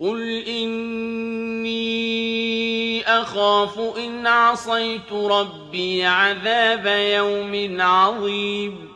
قُلْ إِنِّي أَخَافُ إِنْ عَصَيْتُ رَبِّي عَذَابَ يَوْمٍ عَظِيمٍ